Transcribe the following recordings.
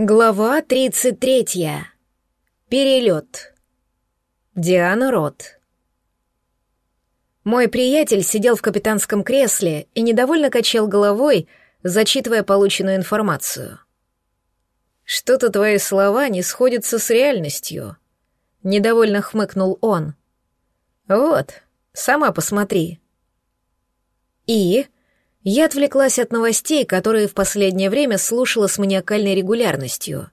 Глава 33. Перелет. Диана Рот. Мой приятель сидел в капитанском кресле и недовольно качал головой, зачитывая полученную информацию. «Что-то твои слова не сходятся с реальностью», — недовольно хмыкнул он. «Вот, сама посмотри». «И?» Я отвлеклась от новостей, которые в последнее время слушала с маниакальной регулярностью.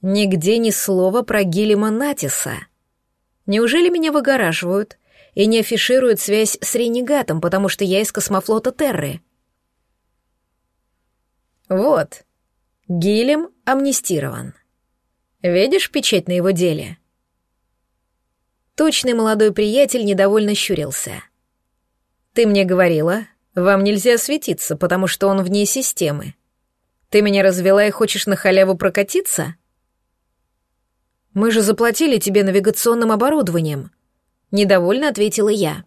Нигде ни слова про Гиллима Натиса. Неужели меня выгораживают и не афишируют связь с ренегатом, потому что я из космофлота Терры? Вот, Гиллим амнистирован. Видишь печать на его деле? Точный молодой приятель недовольно щурился. Ты мне говорила, вам нельзя светиться, потому что он вне системы. Ты меня развела и хочешь на халяву прокатиться? Мы же заплатили тебе навигационным оборудованием. Недовольно ответила я.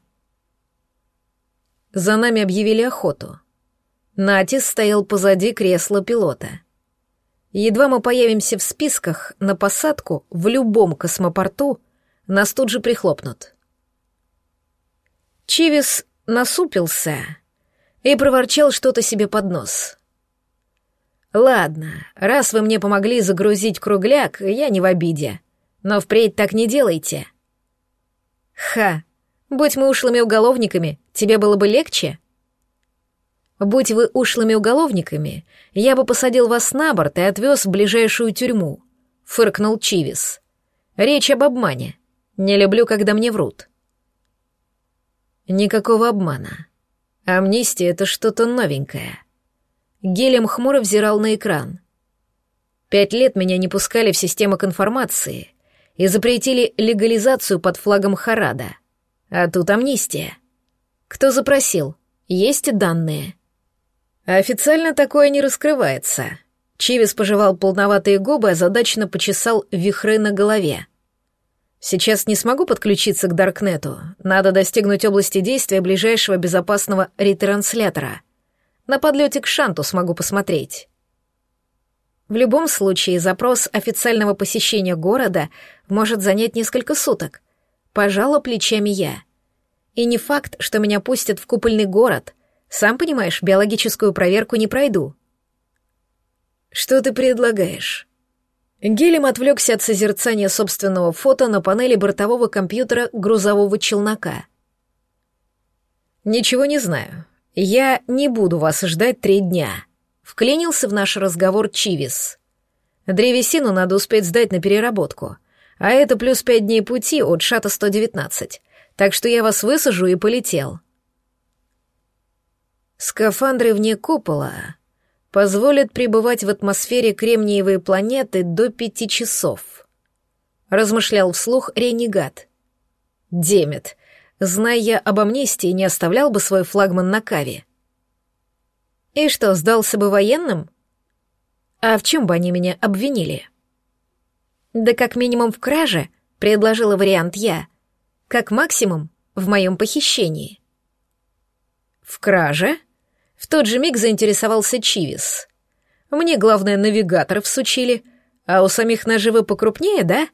За нами объявили охоту. Натис стоял позади кресла пилота. Едва мы появимся в списках на посадку в любом космопорту, нас тут же прихлопнут. Чивис насупился и проворчал что-то себе под нос. «Ладно, раз вы мне помогли загрузить кругляк, я не в обиде. Но впредь так не делайте». «Ха! Будь мы ушлыми уголовниками, тебе было бы легче?» «Будь вы ушлыми уголовниками, я бы посадил вас на борт и отвез в ближайшую тюрьму», — фыркнул Чивис. «Речь об обмане. Не люблю, когда мне врут». «Никакого обмана. Амнистия — это что-то новенькое. Гелем хмуро взирал на экран. Пять лет меня не пускали в систему конформации и запретили легализацию под флагом Харада. А тут амнистия. Кто запросил? Есть данные? Официально такое не раскрывается. Чивис пожевал полноватые губы, озадаченно почесал вихры на голове. Сейчас не смогу подключиться к Даркнету. Надо достигнуть области действия ближайшего безопасного ретранслятора. На подлете к Шанту смогу посмотреть. В любом случае, запрос официального посещения города может занять несколько суток. Пожала плечами я. И не факт, что меня пустят в купольный город. Сам понимаешь, биологическую проверку не пройду. Что ты предлагаешь? Гелем отвлекся от созерцания собственного фото на панели бортового компьютера грузового челнока. «Ничего не знаю. Я не буду вас ждать три дня», — вклинился в наш разговор Чивис. «Древесину надо успеть сдать на переработку, а это плюс пять дней пути от шата 119, так что я вас высажу и полетел». Скафандры вне купола позволит пребывать в атмосфере кремниевой планеты до пяти часов. Размышлял вслух ренегат. Демет, зная я об амнистии, не оставлял бы свой флагман на каве. И что, сдался бы военным? А в чем бы они меня обвинили? Да как минимум в краже, предложила вариант я. Как максимум в моем похищении. В краже? В тот же миг заинтересовался Чивис. Мне, главное, навигаторов всучили, а у самих наживы покрупнее, да?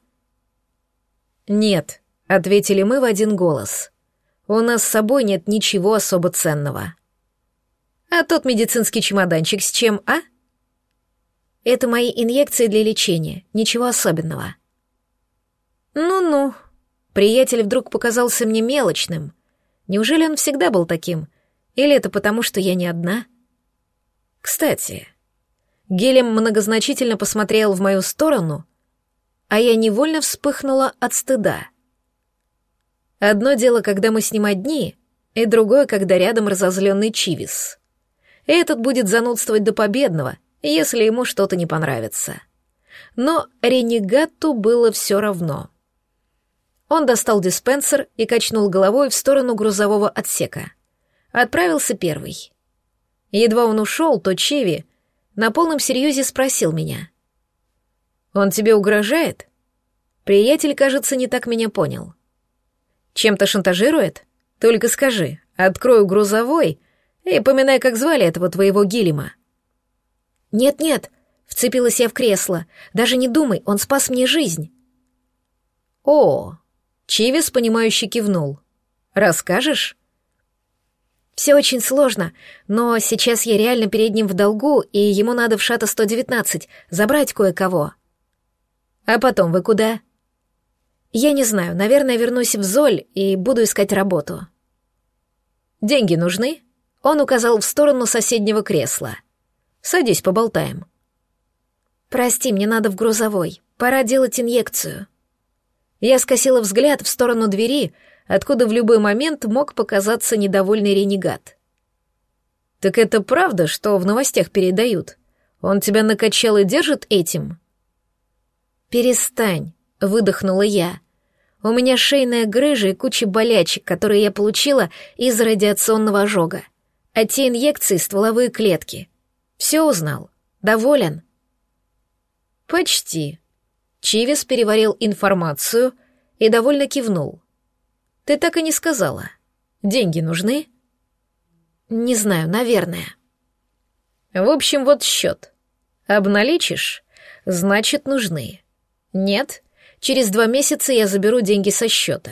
Нет, ответили мы в один голос. У нас с собой нет ничего особо ценного. А тот медицинский чемоданчик с чем, а? Это мои инъекции для лечения, ничего особенного. Ну-ну. Приятель вдруг показался мне мелочным. Неужели он всегда был таким — или это потому, что я не одна? Кстати, Гелем многозначительно посмотрел в мою сторону, а я невольно вспыхнула от стыда. Одно дело, когда мы с ним одни, и другое, когда рядом разозленный Чивис. Этот будет занудствовать до победного, если ему что-то не понравится. Но ренегату было все равно. Он достал диспенсер и качнул головой в сторону грузового отсека — Отправился первый. Едва он ушел, то Чеви на полном серьезе спросил меня. «Он тебе угрожает?» Приятель, кажется, не так меня понял. «Чем-то шантажирует? Только скажи, открою грузовой и поминай, как звали этого твоего Гилема». «Нет-нет», — Вцепилась я в кресло. Даже не думай, он спас мне жизнь. О, Чивис, понимающе кивнул. Расскажешь? Все очень сложно, но сейчас я реально перед ним в долгу, и ему надо в шата 119 забрать кое-кого. А потом вы куда? Я не знаю, наверное, вернусь в Золь и буду искать работу. Деньги нужны? Он указал в сторону соседнего кресла. Садись, поболтаем. Прости, мне надо в грузовой. Пора делать инъекцию. Я скосила взгляд в сторону двери, откуда в любой момент мог показаться недовольный ренегат. «Так это правда, что в новостях передают? Он тебя накачал и держит этим?» «Перестань», — выдохнула я. «У меня шейная грыжа и куча болячек, которые я получила из радиационного ожога. А те инъекции — стволовые клетки. Все узнал. Доволен?» «Почти». Чивис переварил информацию и довольно кивнул. «Ты так и не сказала. Деньги нужны?» «Не знаю, наверное». «В общем, вот счет. Обналичишь? Значит, нужны. Нет, через два месяца я заберу деньги со счета.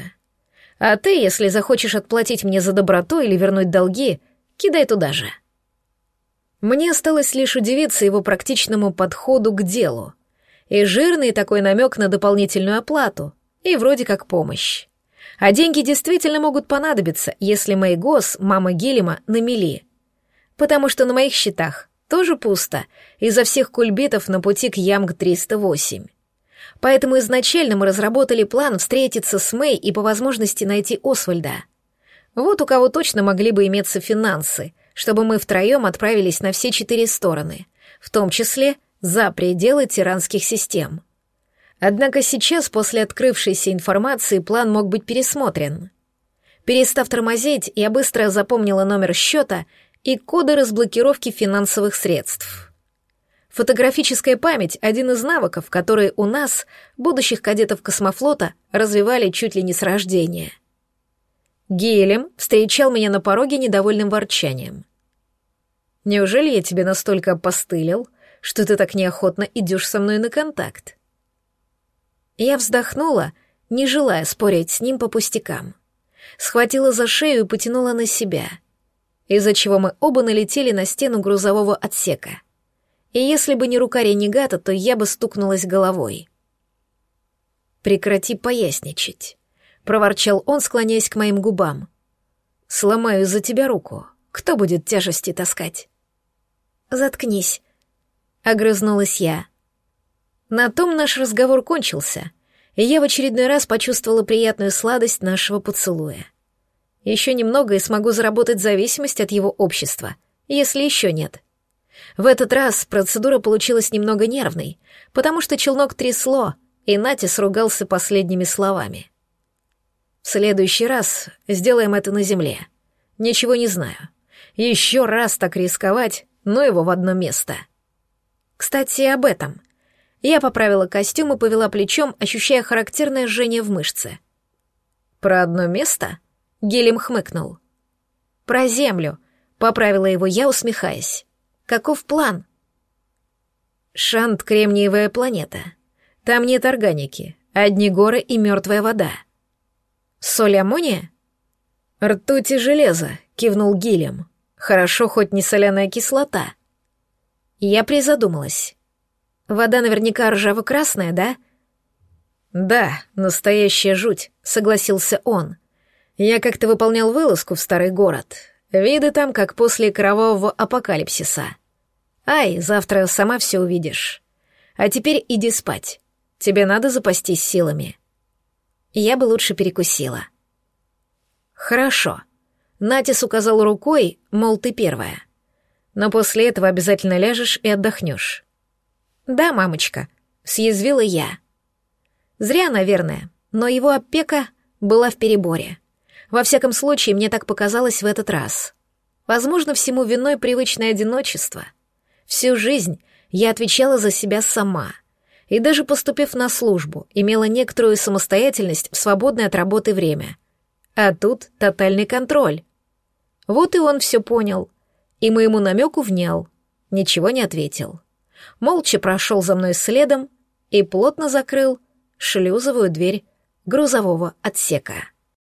А ты, если захочешь отплатить мне за доброту или вернуть долги, кидай туда же. Мне осталось лишь удивиться его практичному подходу к делу. И жирный такой намек на дополнительную оплату, и вроде как помощь. А деньги действительно могут понадобиться, если мои гос, мама Гелема, на мели. Потому что на моих счетах тоже пусто из-за всех кульбитов на пути к Ямг-308. Поэтому изначально мы разработали план встретиться с Мэй и по возможности найти Освальда. Вот у кого точно могли бы иметься финансы, чтобы мы втроем отправились на все четыре стороны, в том числе за пределы тиранских систем. Однако сейчас, после открывшейся информации, план мог быть пересмотрен. Перестав тормозить, я быстро запомнила номер счета и коды разблокировки финансовых средств. Фотографическая память — один из навыков, которые у нас, будущих кадетов космофлота, развивали чуть ли не с рождения. Гелем встречал меня на пороге недовольным ворчанием. «Неужели я тебе настолько опостылил, что ты так неохотно идешь со мной на контакт?» Я вздохнула, не желая спорить с ним по пустякам. Схватила за шею и потянула на себя, из-за чего мы оба налетели на стену грузового отсека — и если бы не рука ренегата, то я бы стукнулась головой. «Прекрати поясничать», — проворчал он, склоняясь к моим губам. «Сломаю за тебя руку. Кто будет тяжести таскать?» «Заткнись», — огрызнулась я. На том наш разговор кончился, и я в очередной раз почувствовала приятную сладость нашего поцелуя. Еще немного и смогу заработать зависимость от его общества, если еще нет. В этот раз процедура получилась немного нервной, потому что челнок трясло, и Натис ругался последними словами. «В следующий раз сделаем это на земле. Ничего не знаю. Еще раз так рисковать, но его в одно место». Кстати, об этом. Я поправила костюм и повела плечом, ощущая характерное жжение в мышце. «Про одно место?» — Гелем хмыкнул. «Про землю», — поправила его я, усмехаясь. Каков план? Шант — кремниевая планета. Там нет органики, одни горы и мертвая вода. Соль аммония? Ртуть и железо, кивнул Гилем. Хорошо, хоть не соляная кислота. Я призадумалась. Вода наверняка ржаво-красная, да? Да, настоящая жуть, согласился он. Я как-то выполнял вылазку в старый город. Виды там, как после кровавого апокалипсиса. Ай, завтра сама все увидишь. А теперь иди спать. Тебе надо запастись силами. Я бы лучше перекусила. Хорошо. Натис указал рукой, мол, ты первая. Но после этого обязательно ляжешь и отдохнешь. Да, мамочка, съязвила я. Зря, наверное, но его опека была в переборе. Во всяком случае, мне так показалось в этот раз. Возможно, всему виной привычное одиночество — Всю жизнь я отвечала за себя сама. И даже поступив на службу, имела некоторую самостоятельность в свободное от работы время. А тут тотальный контроль. Вот и он все понял. И моему намеку внял. Ничего не ответил. Молча прошел за мной следом и плотно закрыл шлюзовую дверь грузового отсека.